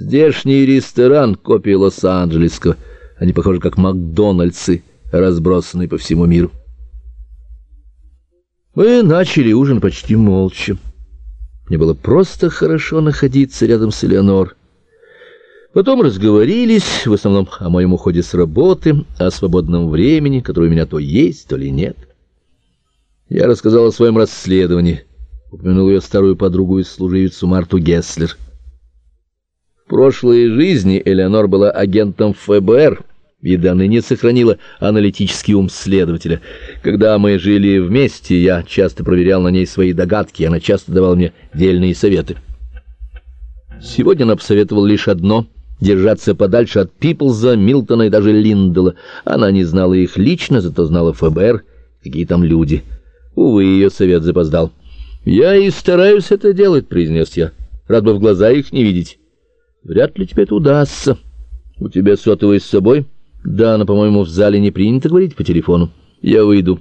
Здешний ресторан — копия Лос-Анджелесского. Они похожи как Макдональдсы, разбросанные по всему миру. Мы начали ужин почти молча. Мне было просто хорошо находиться рядом с Элеонор. Потом разговорились, в основном о моем уходе с работы, о свободном времени, которое у меня то есть, то ли нет. Я рассказал о своем расследовании, упомянул ее старую подругу и служивицу Марту Гесслер — прошлой жизни Элеонор была агентом ФБР и до ныне сохранила аналитический ум следователя. Когда мы жили вместе, я часто проверял на ней свои догадки, она часто давала мне дельные советы. Сегодня она посоветовала лишь одно — держаться подальше от Пиплза, Милтона и даже Линдела. Она не знала их лично, зато знала ФБР, какие там люди. Увы, ее совет запоздал. «Я и стараюсь это делать», — произнес я. «Рад бы в глаза их не видеть». Вряд ли тебе это удастся. У тебя сотовый с собой? Да, но, по-моему, в зале не принято говорить по телефону. Я выйду.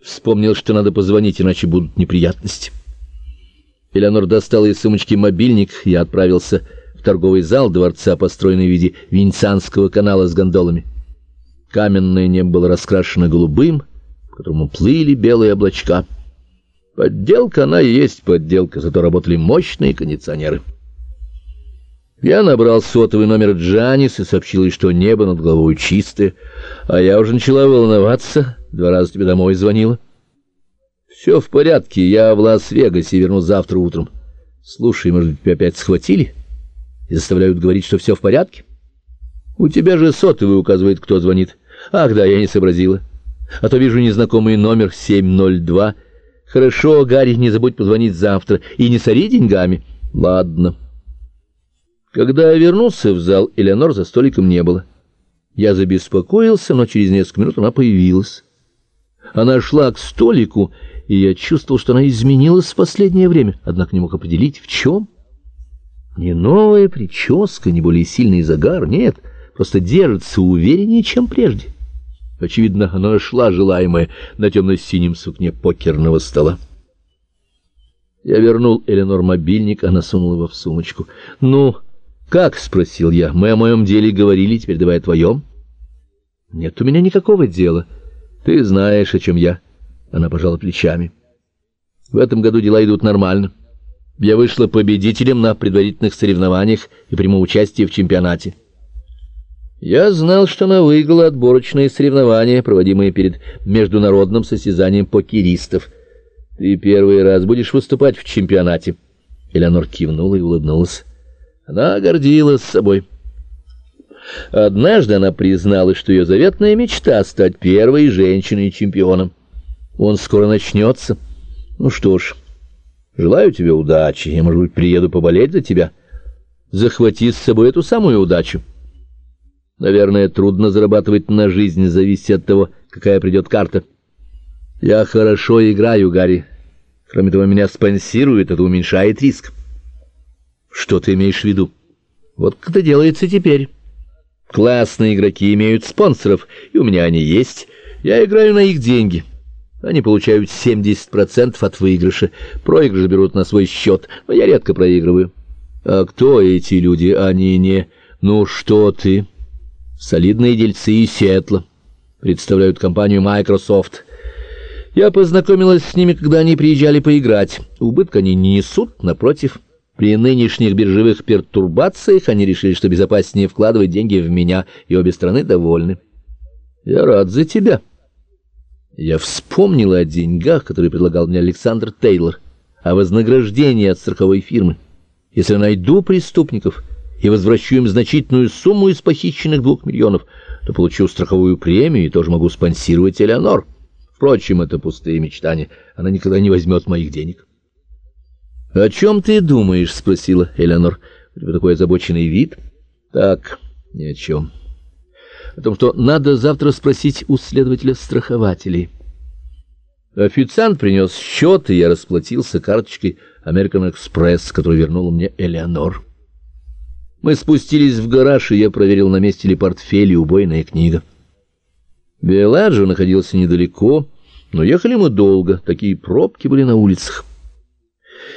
Вспомнил, что надо позвонить, иначе будут неприятности. Элеонор достала из сумочки мобильник, я отправился в торговый зал дворца, построенный в виде Венецианского канала с гондолами. Каменное небо было раскрашено голубым, по которому плыли белые облачка. Подделка она и есть подделка, зато работали мощные кондиционеры. Я набрал сотовый номер Джанис и сообщил ей, что небо над головой чистое, а я уже начала волноваться, два раза тебе домой звонила. Все в порядке, я в Лас-Вегасе вернусь завтра утром. Слушай, может, тебя опять схватили и заставляют говорить, что все в порядке? У тебя же сотовый указывает, кто звонит. Ах, да, я не сообразила. А то вижу незнакомый номер 702. Хорошо, Гарри, не забудь позвонить завтра и не сори деньгами. Ладно. Когда я вернулся в зал, Элеонор за столиком не было. Я забеспокоился, но через несколько минут она появилась. Она шла к столику, и я чувствовал, что она изменилась в последнее время, однако не мог определить, в чем. Не новая прическа, не более сильный загар, нет, просто держится увереннее, чем прежде. Очевидно, она нашла желаемое на темно-синем сукне покерного стола. Я вернул Эленор мобильник, она сунула его в сумочку. «Ну...» «Как?» — спросил я. «Мы о моем деле говорили, теперь давай о твоем». «Нет у меня никакого дела. Ты знаешь, о чем я». Она пожала плечами. «В этом году дела идут нормально. Я вышла победителем на предварительных соревнованиях и приму участие в чемпионате». Я знал, что она выиграла отборочные соревнования, проводимые перед международным состязанием покеристов. «Ты первый раз будешь выступать в чемпионате». Элеонор кивнула и улыбнулась. Она гордилась собой. Однажды она призналась, что ее заветная мечта — стать первой женщиной-чемпионом. Он скоро начнется. Ну что ж, желаю тебе удачи. Я, может быть, приеду поболеть за тебя. Захвати с собой эту самую удачу. Наверное, трудно зарабатывать на жизнь, зависит от того, какая придет карта. Я хорошо играю, Гарри. Кроме того, меня спонсируют, это уменьшает риск. Что ты имеешь в виду? Вот как это делается теперь. Классные игроки имеют спонсоров, и у меня они есть. Я играю на их деньги. Они получают 70% от выигрыша. Проигрыш берут на свой счет, но я редко проигрываю. А кто эти люди? Они не... Ну что ты? Солидные дельцы из Сиэтла. Представляют компанию Microsoft. Я познакомилась с ними, когда они приезжали поиграть. Убытка они не несут, напротив... При нынешних биржевых пертурбациях они решили, что безопаснее вкладывать деньги в меня, и обе страны довольны. Я рад за тебя. Я вспомнила о деньгах, которые предлагал мне Александр Тейлор, о вознаграждении от страховой фирмы. Если найду преступников и возвращу им значительную сумму из похищенных двух миллионов, то получу страховую премию и тоже могу спонсировать Элеонор. Впрочем, это пустые мечтания. Она никогда не возьмет моих денег. — О чем ты думаешь? — спросила Элеонор. — У тебя такой озабоченный вид. — Так, ни о чем. О том, что надо завтра спросить у следователя страхователей. Официант принес счет, и я расплатился карточкой American Express, которую вернула мне Элеонор. Мы спустились в гараж, и я проверил, на месте ли портфель и убойная книга. Беладжо находился недалеко, но ехали мы долго, такие пробки были на улицах.